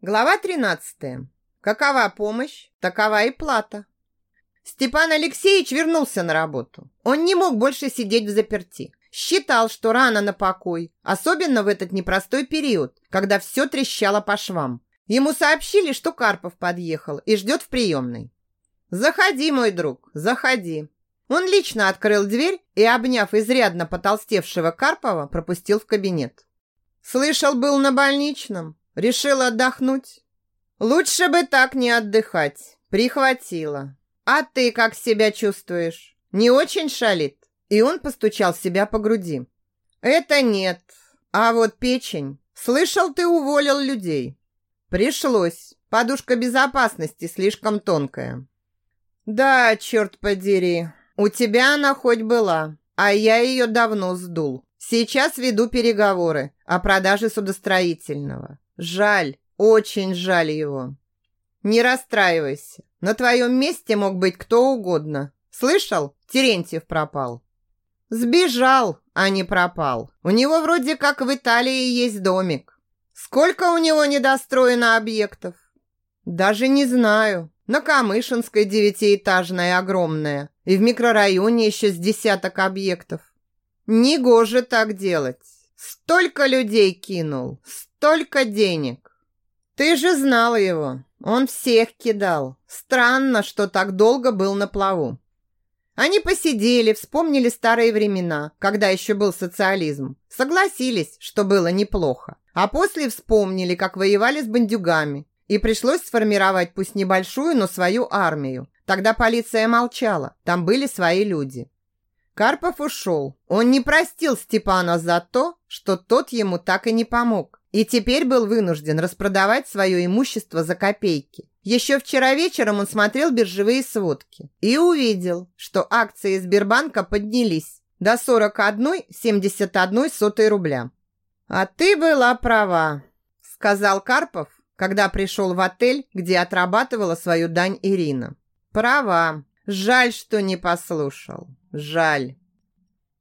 Глава 13. Какова помощь, такова и плата. Степан Алексеевич вернулся на работу. Он не мог больше сидеть в заперти. Считал, что рано на покой, особенно в этот непростой период, когда все трещало по швам. Ему сообщили, что Карпов подъехал и ждет в приемной. «Заходи, мой друг, заходи». Он лично открыл дверь и, обняв изрядно потолстевшего Карпова, пропустил в кабинет. «Слышал, был на больничном. Решил отдохнуть? Лучше бы так не отдыхать. Прихватила. А ты как себя чувствуешь? Не очень шалит? И он постучал себя по груди. Это нет. А вот печень. Слышал, ты уволил людей. Пришлось. Подушка безопасности слишком тонкая. Да, черт подери. У тебя она хоть была, а я ее давно сдул. Сейчас веду переговоры о продаже судостроительного. Жаль, очень жаль его. Не расстраивайся. На твоем месте мог быть кто угодно. Слышал? Терентьев пропал. Сбежал, а не пропал. У него вроде как в Италии есть домик. Сколько у него недостроено объектов? Даже не знаю. На Камышинской девятиэтажная огромная. И в микрорайоне еще с десяток объектов. Негоже так делать. Столько людей кинул, столько денег. Ты же знала его. Он всех кидал. Странно, что так долго был на плаву. Они посидели, вспомнили старые времена, когда еще был социализм. Согласились, что было неплохо. А после вспомнили, как воевали с бандюгами. И пришлось сформировать пусть небольшую, но свою армию. Тогда полиция молчала, там были свои люди. Карпов ушел. Он не простил Степана за то, что тот ему так и не помог. И теперь был вынужден распродавать свое имущество за копейки. Еще вчера вечером он смотрел биржевые сводки и увидел, что акции Сбербанка поднялись до 41,71 сотой рубля. «А ты была права», – сказал Карпов, когда пришел в отель, где отрабатывала свою дань Ирина. «Права. Жаль, что не послушал. Жаль.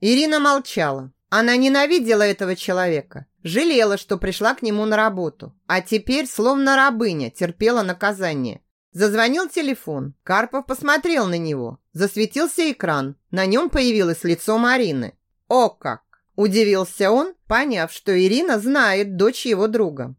Ирина молчала. Она ненавидела этого человека. Жалела, что пришла к нему на работу. А теперь, словно рабыня, терпела наказание. Зазвонил телефон. Карпов посмотрел на него. Засветился экран. На нем появилось лицо Марины. «О как!» – удивился он, поняв, что Ирина знает дочь его друга.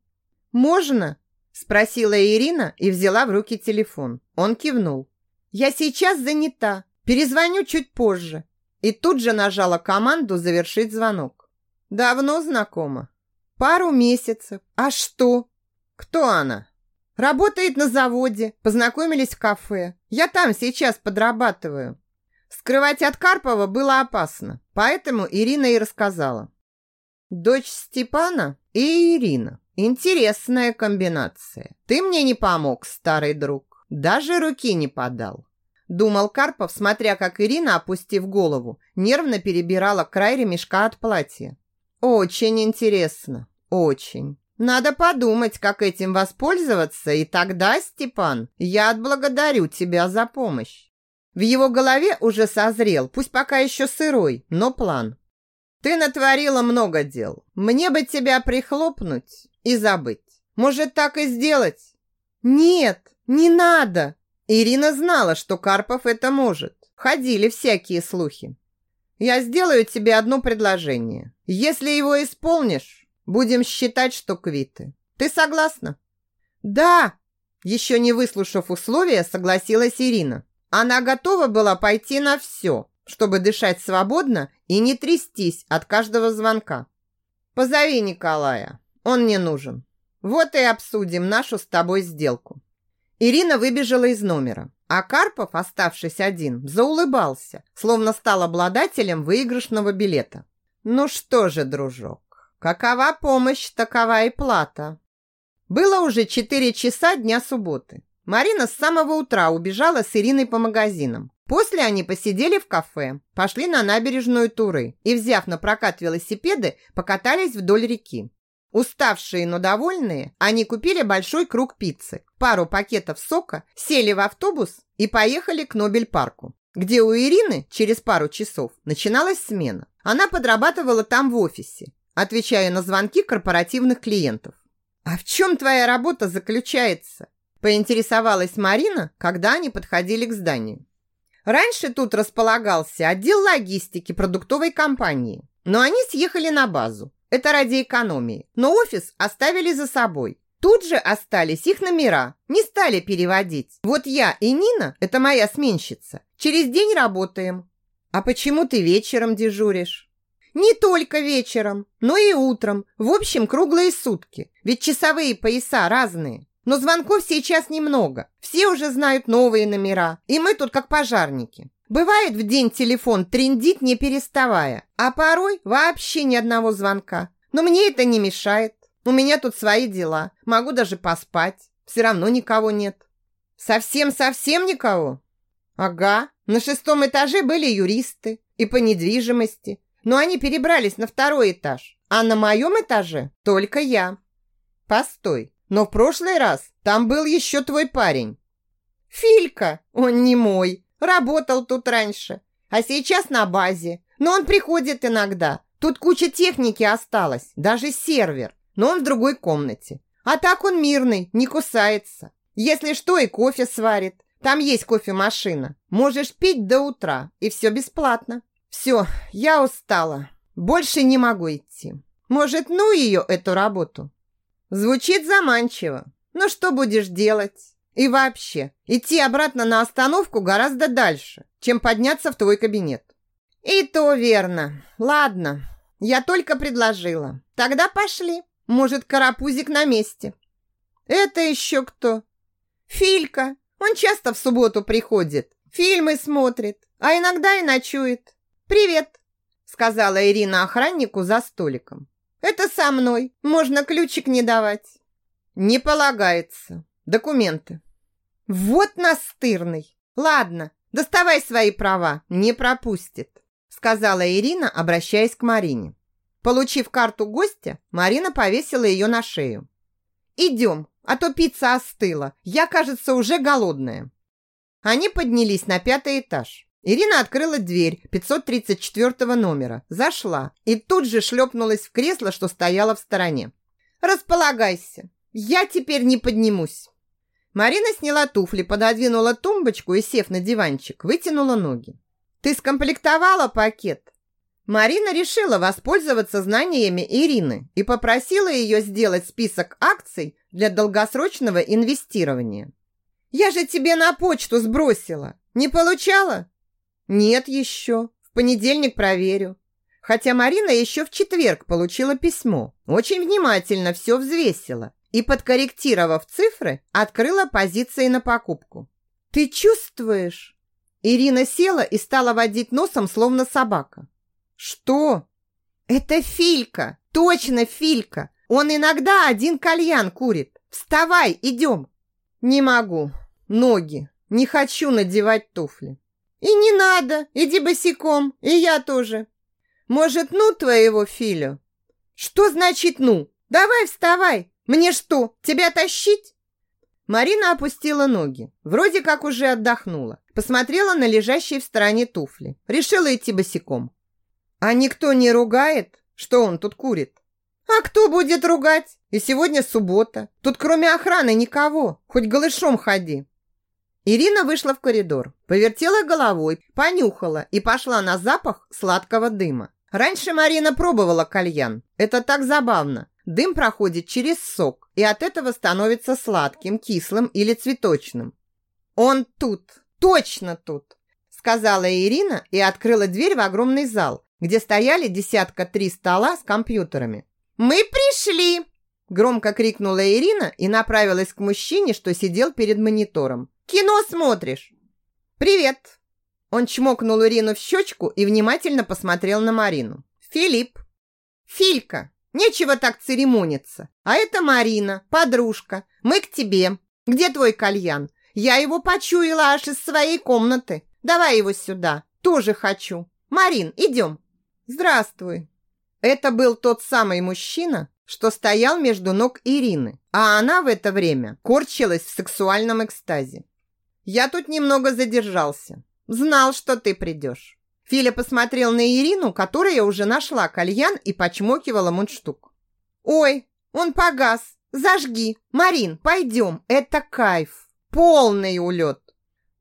«Можно?» – спросила Ирина и взяла в руки телефон. Он кивнул. «Я сейчас занята. Перезвоню чуть позже». И тут же нажала команду «Завершить звонок». «Давно знакома?» «Пару месяцев. А что?» «Кто она?» «Работает на заводе. Познакомились в кафе. Я там сейчас подрабатываю». Скрывать от Карпова было опасно, поэтому Ирина и рассказала. «Дочь Степана и Ирина. Интересная комбинация. Ты мне не помог, старый друг. Даже руки не подал. Думал Карпов, смотря как Ирина, опустив голову, нервно перебирала край ремешка от платья. Очень интересно, очень. Надо подумать, как этим воспользоваться, и тогда, Степан, я отблагодарю тебя за помощь. В его голове уже созрел, пусть пока еще сырой, но план. Ты натворила много дел. Мне бы тебя прихлопнуть и забыть. Может, так и сделать? Нет, «Не надо!» Ирина знала, что Карпов это может. Ходили всякие слухи. «Я сделаю тебе одно предложение. Если его исполнишь, будем считать, что квиты. Ты согласна?» «Да!» Еще не выслушав условия, согласилась Ирина. Она готова была пойти на все, чтобы дышать свободно и не трястись от каждого звонка. «Позови Николая, он не нужен. Вот и обсудим нашу с тобой сделку». Ирина выбежала из номера, а Карпов, оставшись один, заулыбался, словно стал обладателем выигрышного билета. «Ну что же, дружок, какова помощь, такова и плата». Было уже четыре часа дня субботы. Марина с самого утра убежала с Ириной по магазинам. После они посидели в кафе, пошли на набережную Туры и, взяв на прокат велосипеды, покатались вдоль реки. Уставшие, но довольные, они купили большой круг пиццы, пару пакетов сока, сели в автобус и поехали к Нобель-парку, где у Ирины через пару часов начиналась смена. Она подрабатывала там в офисе, отвечая на звонки корпоративных клиентов. «А в чем твоя работа заключается?» Поинтересовалась Марина, когда они подходили к зданию. Раньше тут располагался отдел логистики продуктовой компании, но они съехали на базу. Это ради экономии. Но офис оставили за собой. Тут же остались их номера, не стали переводить. Вот я и Нина, это моя сменщица, через день работаем. А почему ты вечером дежуришь? Не только вечером, но и утром. В общем, круглые сутки. Ведь часовые пояса разные. Но звонков сейчас немного. Все уже знают новые номера. И мы тут как пожарники. Бывает в день телефон трендит не переставая. А порой вообще ни одного звонка. Но мне это не мешает. У меня тут свои дела. Могу даже поспать. Все равно никого нет. Совсем-совсем никого? Ага. На шестом этаже были юристы. И по недвижимости. Но они перебрались на второй этаж. А на моем этаже только я. Постой. Но в прошлый раз там был еще твой парень. Филька. Он не мой. Работал тут раньше. А сейчас на базе. Но он приходит иногда. Тут куча техники осталось. Даже сервер но он в другой комнате. А так он мирный, не кусается. Если что, и кофе сварит. Там есть кофемашина. Можешь пить до утра, и все бесплатно. Все, я устала. Больше не могу идти. Может, ну ее, эту работу? Звучит заманчиво. Но что будешь делать? И вообще, идти обратно на остановку гораздо дальше, чем подняться в твой кабинет. И то верно. Ладно, я только предложила. Тогда пошли. Может, карапузик на месте. Это еще кто? Филька. Он часто в субботу приходит. Фильмы смотрит, а иногда и ночует. Привет, сказала Ирина охраннику за столиком. Это со мной. Можно ключик не давать. Не полагается. Документы. Вот настырный. Ладно, доставай свои права, не пропустит, сказала Ирина, обращаясь к Марине. Получив карту гостя, Марина повесила ее на шею. «Идем, а то пицца остыла. Я, кажется, уже голодная». Они поднялись на пятый этаж. Ирина открыла дверь 534 номера, зашла и тут же шлепнулась в кресло, что стояло в стороне. «Располагайся, я теперь не поднимусь». Марина сняла туфли, пододвинула тумбочку и, сев на диванчик, вытянула ноги. «Ты скомплектовала пакет?» Марина решила воспользоваться знаниями Ирины и попросила ее сделать список акций для долгосрочного инвестирования. «Я же тебе на почту сбросила. Не получала?» «Нет еще. В понедельник проверю». Хотя Марина еще в четверг получила письмо. Очень внимательно все взвесила и, подкорректировав цифры, открыла позиции на покупку. «Ты чувствуешь?» Ирина села и стала водить носом, словно собака. «Что?» «Это Филька! Точно Филька! Он иногда один кальян курит! Вставай, идем!» «Не могу. Ноги. Не хочу надевать туфли». «И не надо. Иди босиком. И я тоже». «Может, ну твоего Филю?» «Что значит ну? Давай вставай. Мне что, тебя тащить?» Марина опустила ноги. Вроде как уже отдохнула. Посмотрела на лежащие в стороне туфли. Решила идти босиком. А никто не ругает, что он тут курит? А кто будет ругать? И сегодня суббота. Тут кроме охраны никого. Хоть голышом ходи. Ирина вышла в коридор, повертела головой, понюхала и пошла на запах сладкого дыма. Раньше Марина пробовала кальян. Это так забавно. Дым проходит через сок, и от этого становится сладким, кислым или цветочным. Он тут, точно тут, сказала Ирина и открыла дверь в огромный зал, где стояли десятка три стола с компьютерами. «Мы пришли!» Громко крикнула Ирина и направилась к мужчине, что сидел перед монитором. «Кино смотришь?» «Привет!» Он чмокнул Ирину в щечку и внимательно посмотрел на Марину. «Филипп!» «Филька! Нечего так церемониться! А это Марина, подружка. Мы к тебе. Где твой кальян? Я его почуяла аж из своей комнаты. Давай его сюда. Тоже хочу. Марин, идем!» «Здравствуй!» Это был тот самый мужчина, что стоял между ног Ирины, а она в это время корчилась в сексуальном экстазе. «Я тут немного задержался. Знал, что ты придешь». Филя посмотрел на Ирину, которая уже нашла кальян и почмокивала мундштук. «Ой, он погас. Зажги. Марин, пойдем. Это кайф. Полный улет.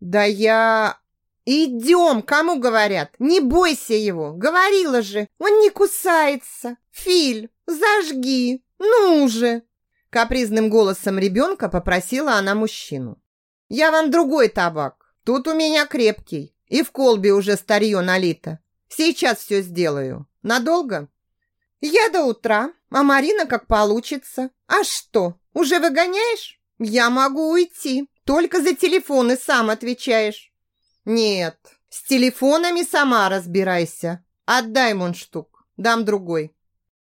Да я... Идем, кому говорят. Не бойся его. Говорила же. Он не кусается. Филь, зажги. Ну же. Капризным голосом ребенка попросила она мужчину. Я вам другой табак. Тут у меня крепкий. И в колбе уже старье налито. Сейчас все сделаю. Надолго? Я до утра, а Марина как получится. А что, уже выгоняешь? Я могу уйти. Только за телефоны сам отвечаешь. Нет, с телефонами сама разбирайся. Отдай мундштук, дам другой.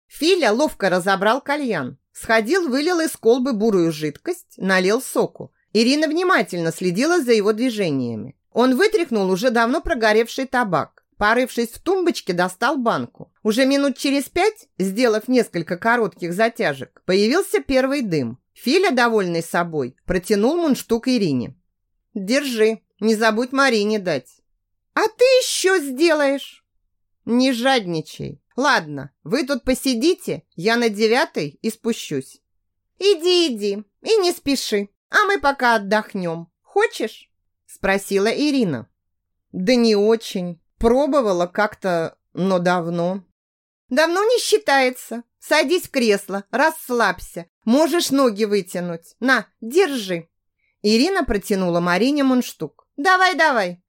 Филя ловко разобрал кальян. Сходил, вылил из колбы бурую жидкость, налил соку. Ирина внимательно следила за его движениями. Он вытряхнул уже давно прогоревший табак. Порывшись в тумбочке, достал банку. Уже минут через пять, сделав несколько коротких затяжек, появился первый дым. Филя, довольный собой, протянул мундштук Ирине. «Держи, не забудь Марине дать». «А ты еще сделаешь?» «Не жадничай. Ладно, вы тут посидите, я на девятой и спущусь». «Иди, иди, и не спеши, а мы пока отдохнем. Хочешь?» Спросила Ирина. «Да не очень. Пробовала как-то, но давно». «Давно не считается. Садись в кресло, расслабься. Можешь ноги вытянуть. На, держи». Ирина протянула Марине мундштук. «Давай, давай».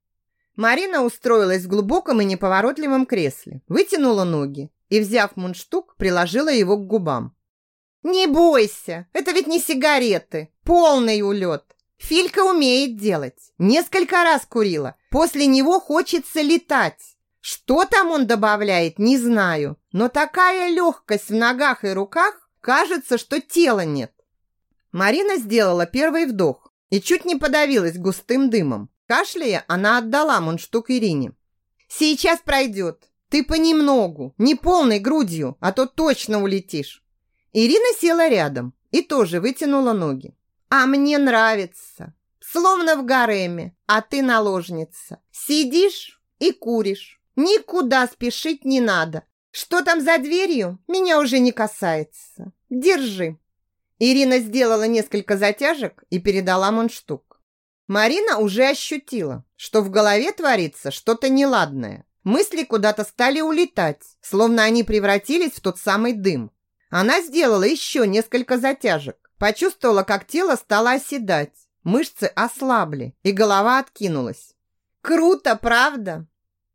Марина устроилась в глубоком и неповоротливом кресле, вытянула ноги и, взяв мундштук, приложила его к губам. «Не бойся, это ведь не сигареты, полный улет. Филька умеет делать, несколько раз курила, после него хочется летать. Что там он добавляет, не знаю, но такая легкость в ногах и руках, кажется, что тела нет». Марина сделала первый вдох и чуть не подавилась густым дымом. Кашляя, она отдала мундштук Ирине. «Сейчас пройдет. Ты понемногу, не полной грудью, а то точно улетишь». Ирина села рядом и тоже вытянула ноги. «А мне нравится. Словно в гареме, а ты наложница. Сидишь и куришь. Никуда спешить не надо. Что там за дверью, меня уже не касается. Держи». Ирина сделала несколько затяжек и передала мундштук. Марина уже ощутила, что в голове творится что-то неладное. Мысли куда-то стали улетать, словно они превратились в тот самый дым. Она сделала еще несколько затяжек, почувствовала, как тело стало оседать, мышцы ослабли и голова откинулась. «Круто, правда?»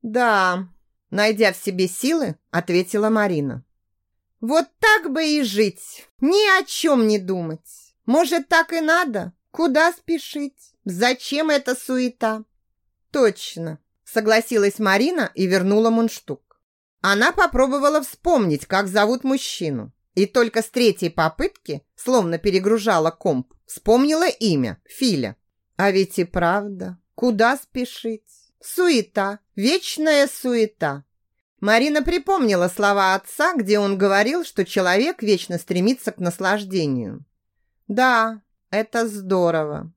«Да», найдя в себе силы, ответила Марина. «Вот так бы и жить, ни о чем не думать. Может, так и надо? Куда спешить?» Зачем эта суета? Точно, согласилась Марина и вернула мундштук. Она попробовала вспомнить, как зовут мужчину, и только с третьей попытки, словно перегружала комп, вспомнила имя Филя. А ведь и правда, куда спешить? Суета, вечная суета. Марина припомнила слова отца, где он говорил, что человек вечно стремится к наслаждению. Да, это здорово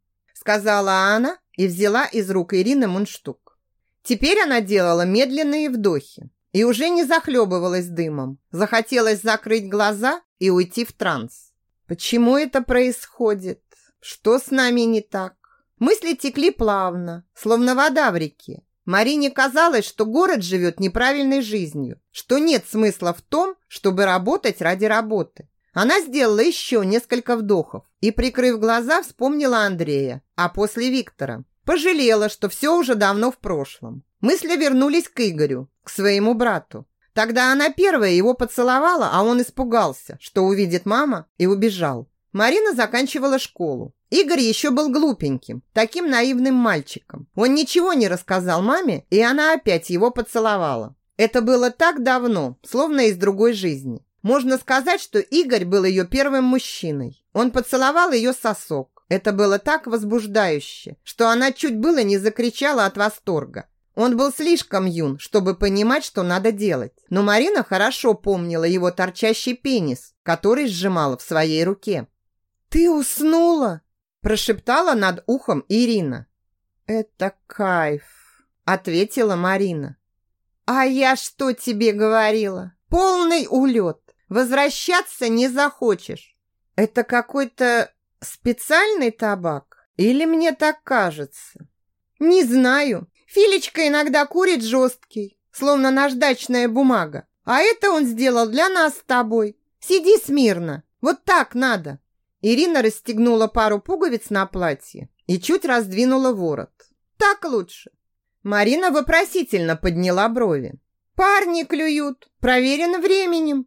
сказала она и взяла из рук Ирины мундштук. Теперь она делала медленные вдохи и уже не захлебывалась дымом. Захотелось закрыть глаза и уйти в транс. Почему это происходит? Что с нами не так? Мысли текли плавно, словно вода в реке. Марине казалось, что город живет неправильной жизнью, что нет смысла в том, чтобы работать ради работы. Она сделала еще несколько вдохов и, прикрыв глаза, вспомнила Андрея, а после Виктора. Пожалела, что все уже давно в прошлом. Мысли вернулись к Игорю, к своему брату. Тогда она первая его поцеловала, а он испугался, что увидит мама, и убежал. Марина заканчивала школу. Игорь еще был глупеньким, таким наивным мальчиком. Он ничего не рассказал маме, и она опять его поцеловала. Это было так давно, словно из другой жизни. Можно сказать, что Игорь был ее первым мужчиной. Он поцеловал ее сосок. Это было так возбуждающе, что она чуть было не закричала от восторга. Он был слишком юн, чтобы понимать, что надо делать. Но Марина хорошо помнила его торчащий пенис, который сжимала в своей руке. «Ты уснула?» – прошептала над ухом Ирина. «Это кайф», – ответила Марина. «А я что тебе говорила? Полный улет. Возвращаться не захочешь. Это какой-то специальный табак? Или мне так кажется? Не знаю. Филечка иногда курит жесткий, словно наждачная бумага. А это он сделал для нас с тобой. Сиди смирно. Вот так надо. Ирина расстегнула пару пуговиц на платье и чуть раздвинула ворот. Так лучше. Марина вопросительно подняла брови. Парни клюют, проверено временем.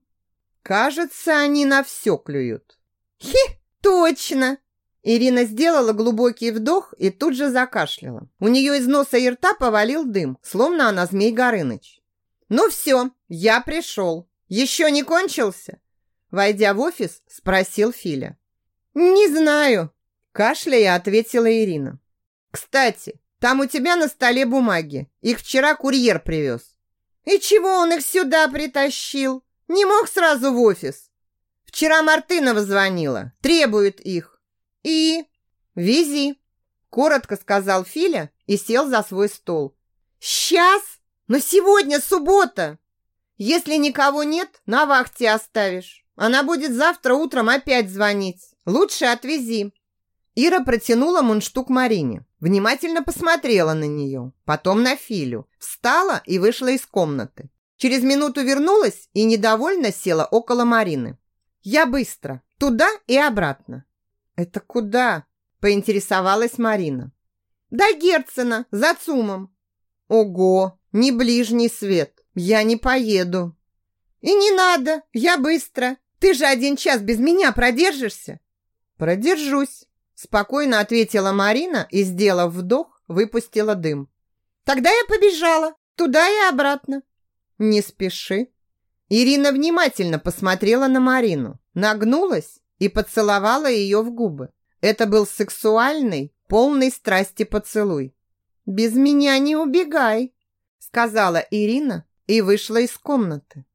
Кажется, они на все клюют. Хи, точно. Ирина сделала глубокий вдох и тут же закашляла. У нее из носа и рта повалил дым, словно она Змей Горыныч. «Ну все, я пришел. Еще не кончился?» Войдя в офис, спросил Филя. «Не знаю», – кашляя ответила Ирина. «Кстати, там у тебя на столе бумаги. Их вчера курьер привез». «И чего он их сюда притащил? Не мог сразу в офис?» «Вчера Мартынова звонила. Требует их». «И?» «Вези», – коротко сказал Филя и сел за свой стол. «Сейчас? Но сегодня суббота!» «Если никого нет, на вахте оставишь. Она будет завтра утром опять звонить. Лучше отвези». Ира протянула мундштук Марине, внимательно посмотрела на нее, потом на Филю, встала и вышла из комнаты. Через минуту вернулась и недовольно села около Марины. «Я быстро, туда и обратно». «Это куда?» – поинтересовалась Марина. «До Герцена, за ЦУМом». «Ого, не ближний свет, я не поеду». «И не надо, я быстро. Ты же один час без меня продержишься?» «Продержусь», – спокойно ответила Марина и, сделав вдох, выпустила дым. «Тогда я побежала, туда и обратно». «Не спеши». Ирина внимательно посмотрела на Марину, нагнулась и поцеловала ее в губы. Это был сексуальный, полный страсти поцелуй. «Без меня не убегай», – сказала Ирина и вышла из комнаты.